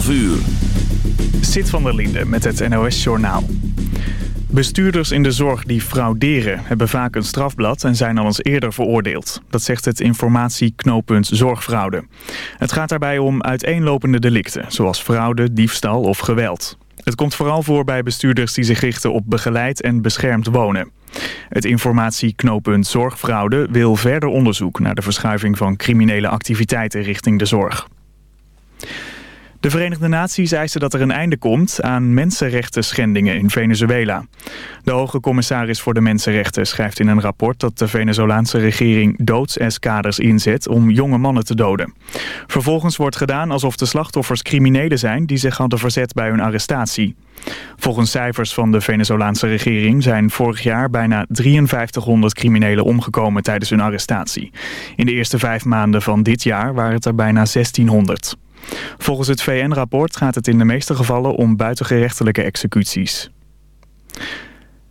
12 uur. Zit van der Linde met het NOS-journaal. Bestuurders in de zorg die frauderen hebben vaak een strafblad en zijn al eens eerder veroordeeld. Dat zegt het informatieknooppunt Zorgfraude. Het gaat daarbij om uiteenlopende delicten, zoals fraude, diefstal of geweld. Het komt vooral voor bij bestuurders die zich richten op begeleid en beschermd wonen. Het informatieknooppunt Zorgfraude wil verder onderzoek naar de verschuiving van criminele activiteiten richting de zorg. De Verenigde Naties eisen dat er een einde komt aan mensenrechten schendingen in Venezuela. De hoge commissaris voor de mensenrechten schrijft in een rapport dat de Venezolaanse regering doodseskaders inzet om jonge mannen te doden. Vervolgens wordt gedaan alsof de slachtoffers criminelen zijn die zich hadden verzet bij hun arrestatie. Volgens cijfers van de Venezolaanse regering zijn vorig jaar bijna 5300 criminelen omgekomen tijdens hun arrestatie. In de eerste vijf maanden van dit jaar waren het er bijna 1600. Volgens het VN-rapport gaat het in de meeste gevallen om buitengerechtelijke executies.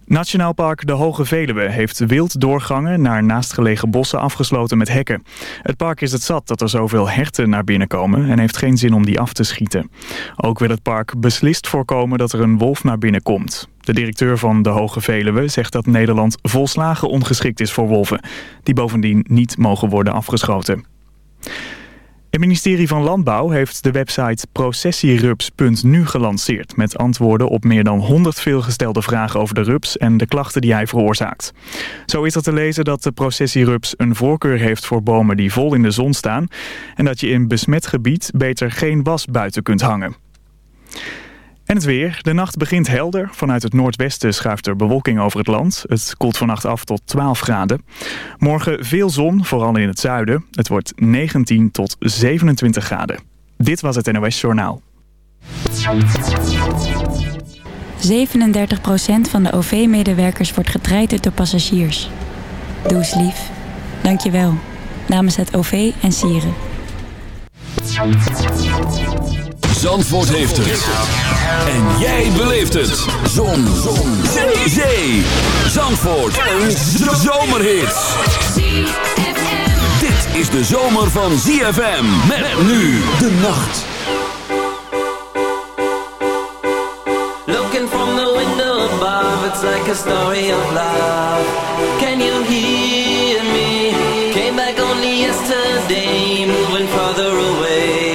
Nationaal Park De Hoge Veluwe heeft wilddoorgangen naar naastgelegen bossen afgesloten met hekken. Het park is het zat dat er zoveel herten naar binnen komen en heeft geen zin om die af te schieten. Ook wil het park beslist voorkomen dat er een wolf naar binnen komt. De directeur van De Hoge Veluwe zegt dat Nederland volslagen ongeschikt is voor wolven, die bovendien niet mogen worden afgeschoten. Het ministerie van Landbouw heeft de website processierups.nu gelanceerd... met antwoorden op meer dan 100 veelgestelde vragen over de rups en de klachten die hij veroorzaakt. Zo is er te lezen dat de processierups een voorkeur heeft voor bomen die vol in de zon staan... en dat je in besmet gebied beter geen was buiten kunt hangen. En het weer. De nacht begint helder. Vanuit het noordwesten schuift er bewolking over het land. Het koelt vannacht af tot 12 graden. Morgen veel zon, vooral in het zuiden. Het wordt 19 tot 27 graden. Dit was het NOS Journaal. 37% van de OV-medewerkers wordt getraind door passagiers. Doe lief. Dank je wel. Namens het OV en Sieren. Zandvoort heeft het. En jij beleeft het. Zon. Zon. Zee. Zee. Zandvoort. Een zomerhit. Dit is de zomer van ZFM. Met nu de nacht. Looking from the window above, it's like a story of love. Can you hear me? Came back only yesterday, moving farther away.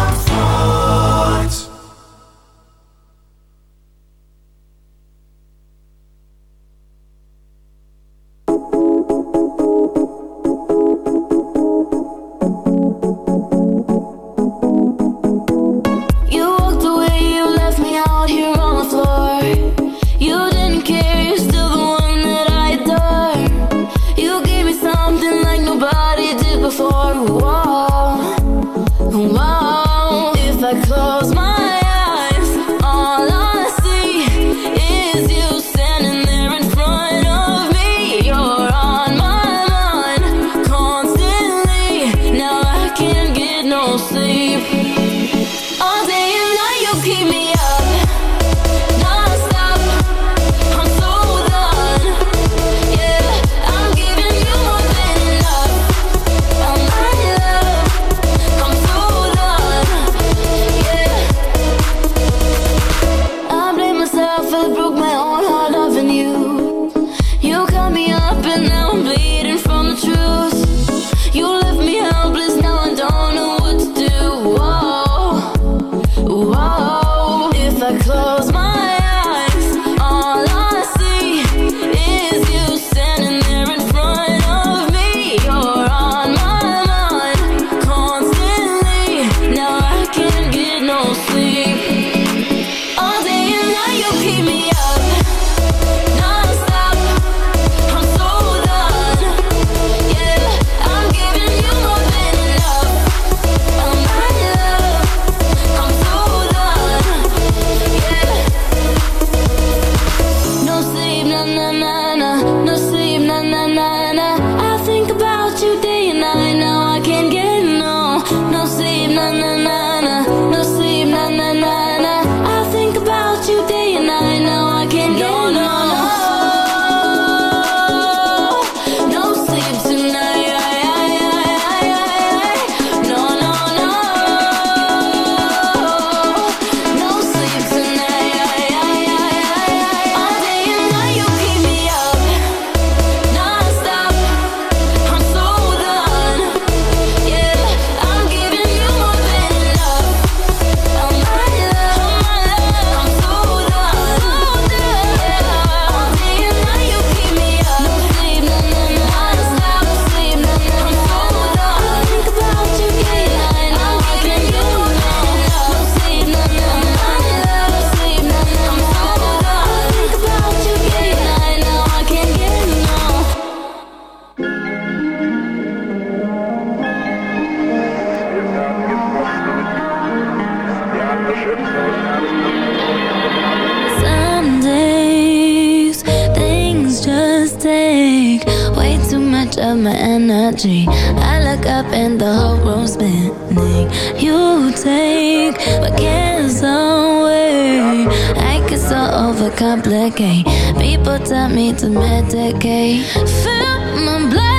take my cares away. I get so overcomplicate. People tell me to medicate. Fill my blood.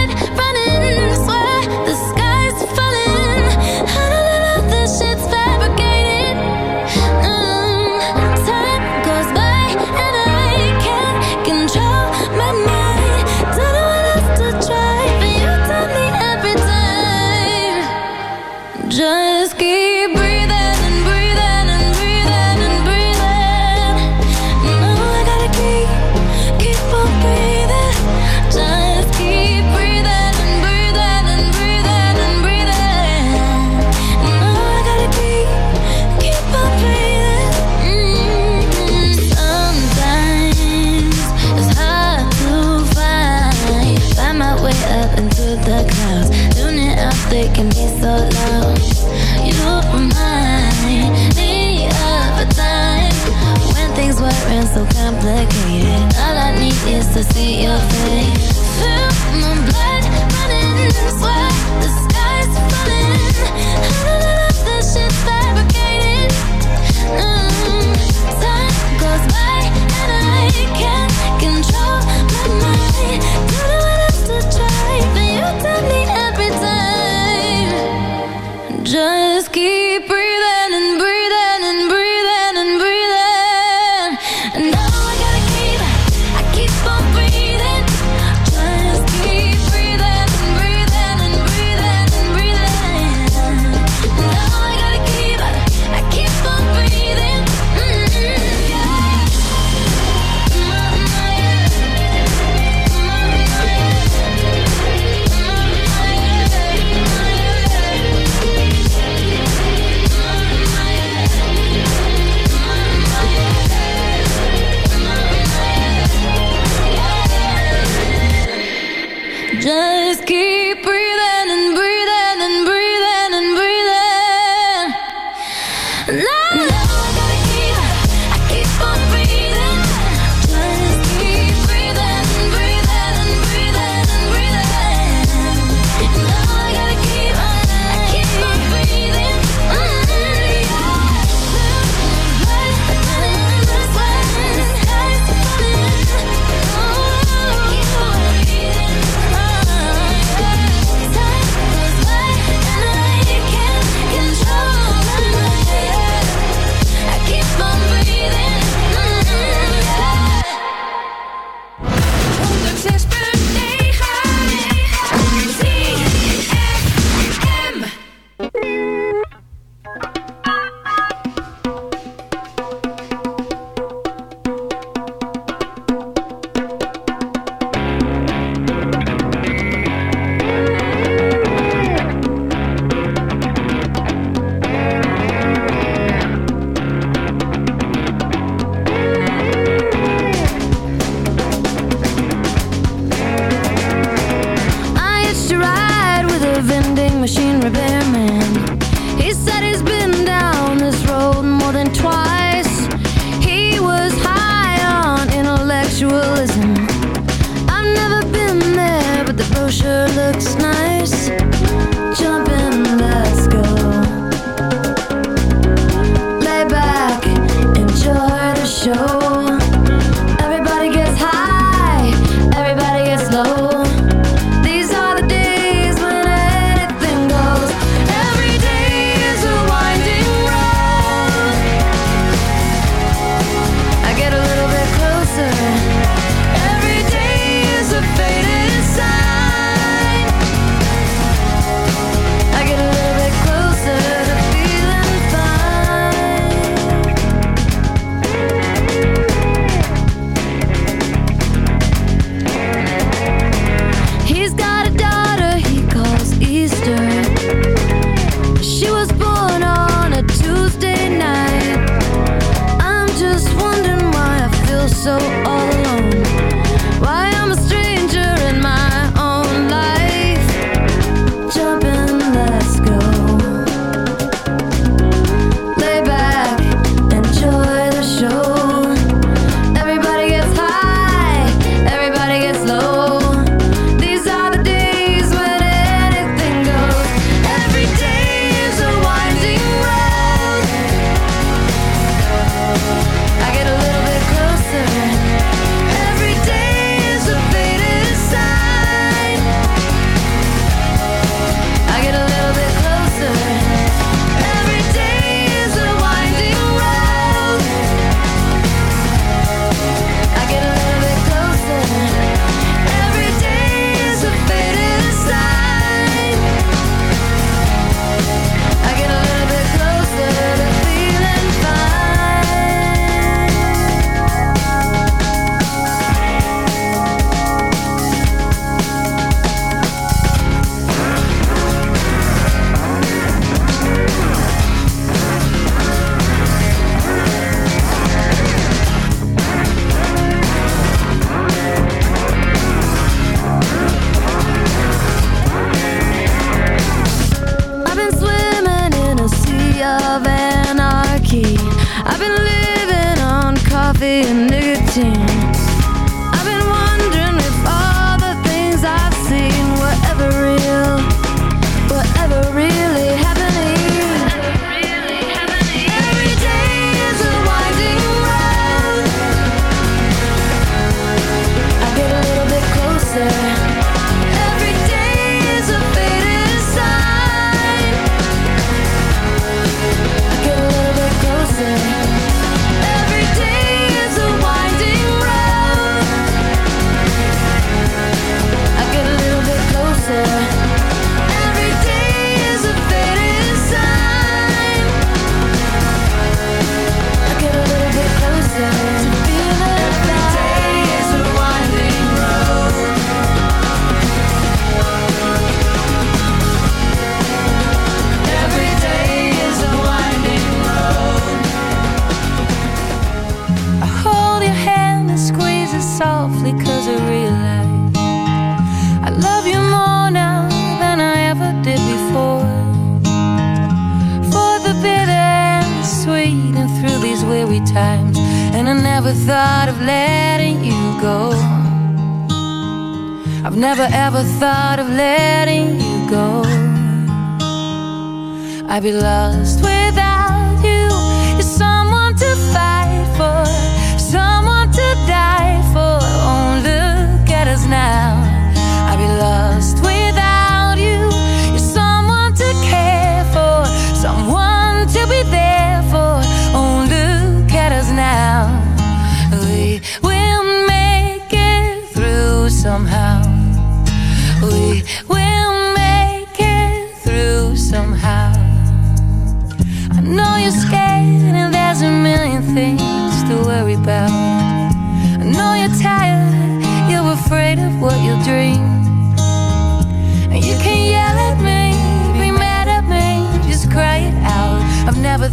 lost without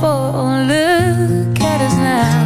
for. Look at us now.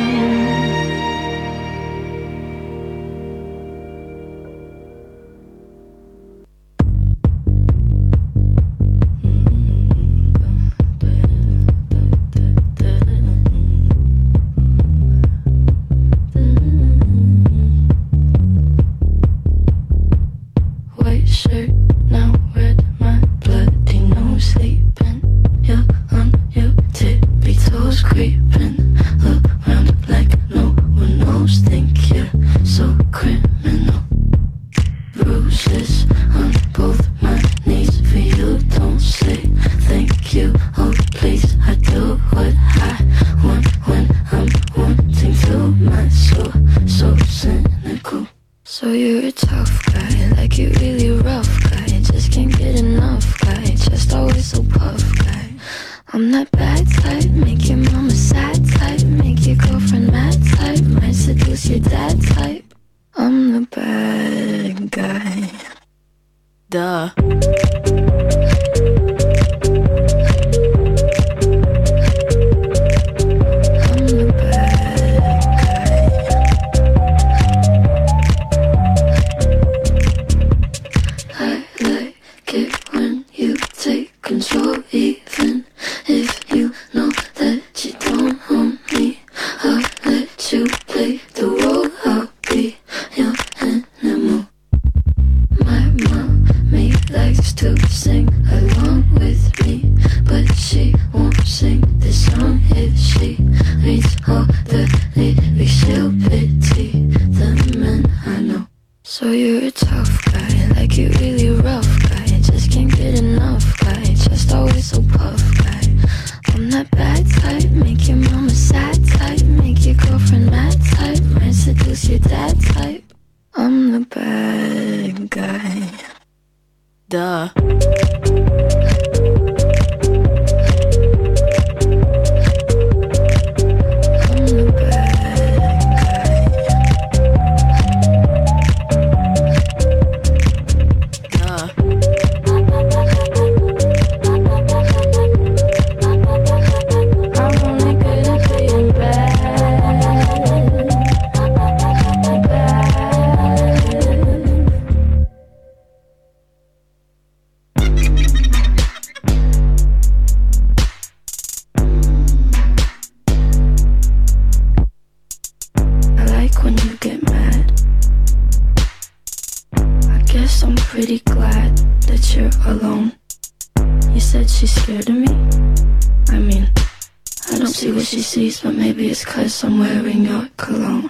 Maybe it's cause I'm wearing your cologne.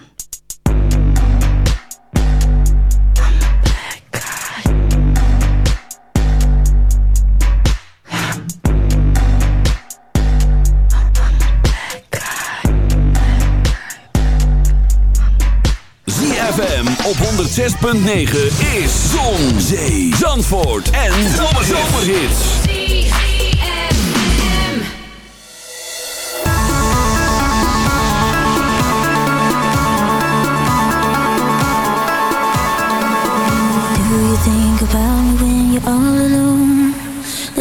op 106.9 is Zon, Zee, Zandvoort en Zomerhits.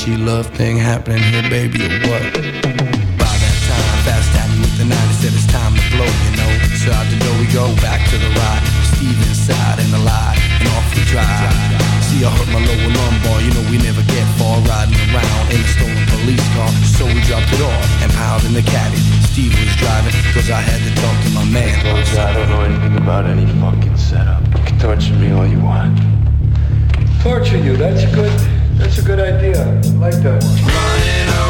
Karmic G love thing happening here, baby, good idea. I like that one.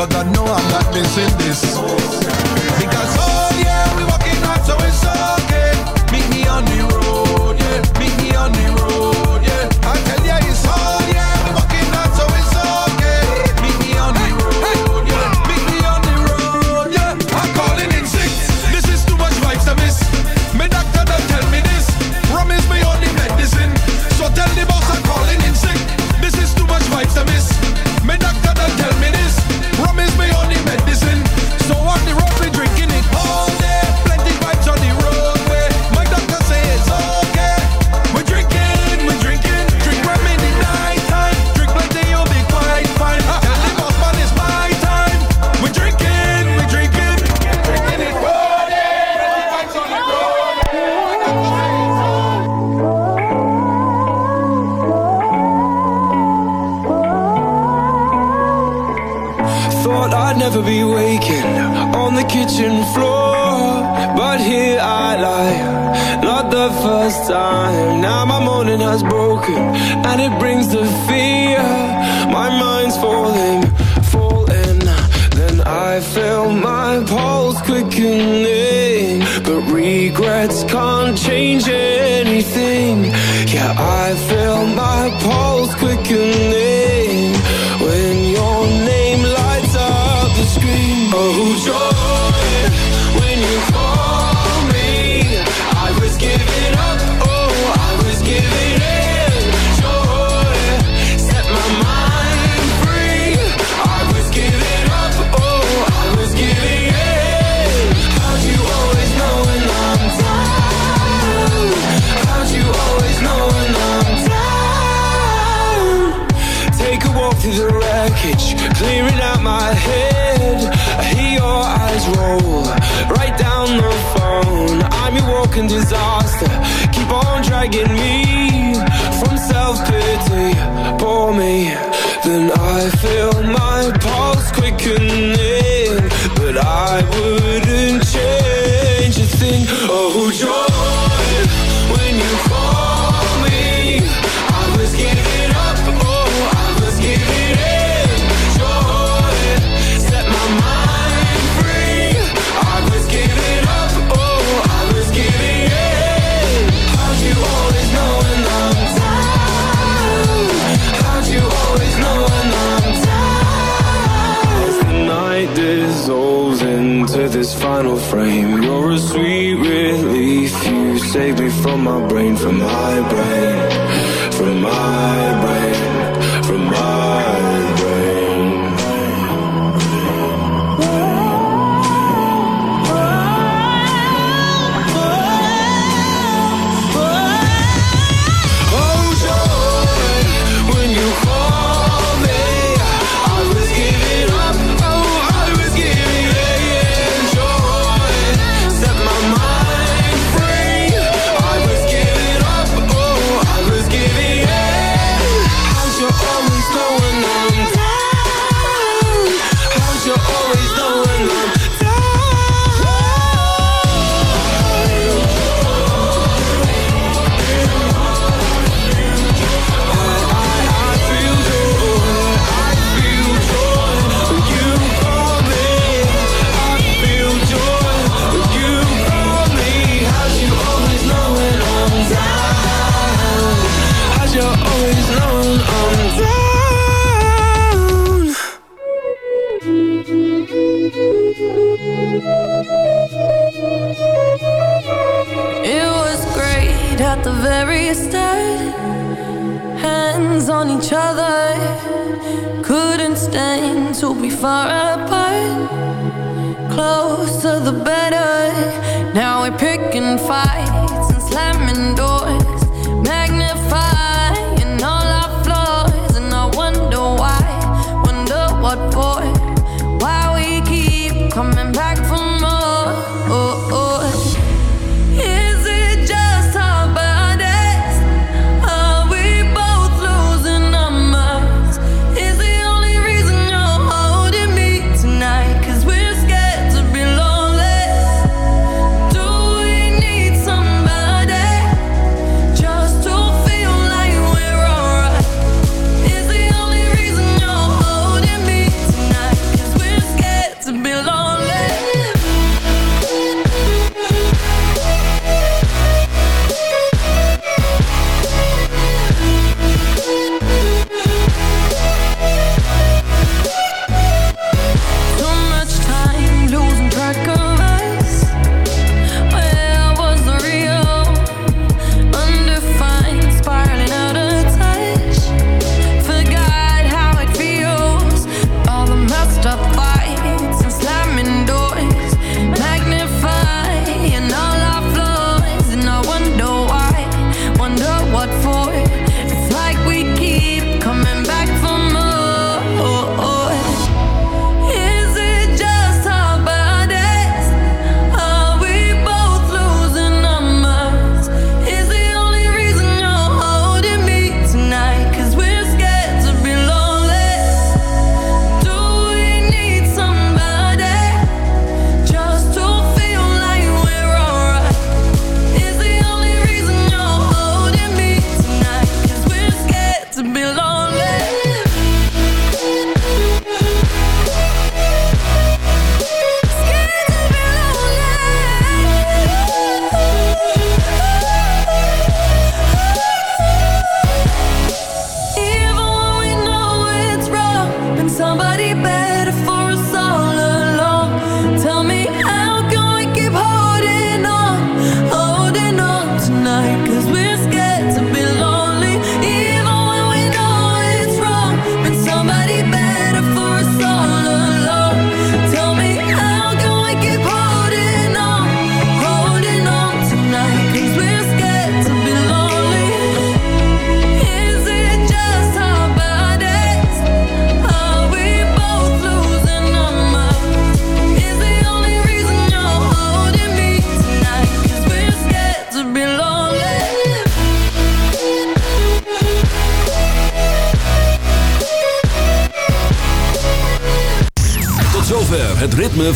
But I know I'm not missing this. fucking disaster. Keep on dragging me from self pity. Bore me, then I feel my pulse quickening. But I would. my brain from high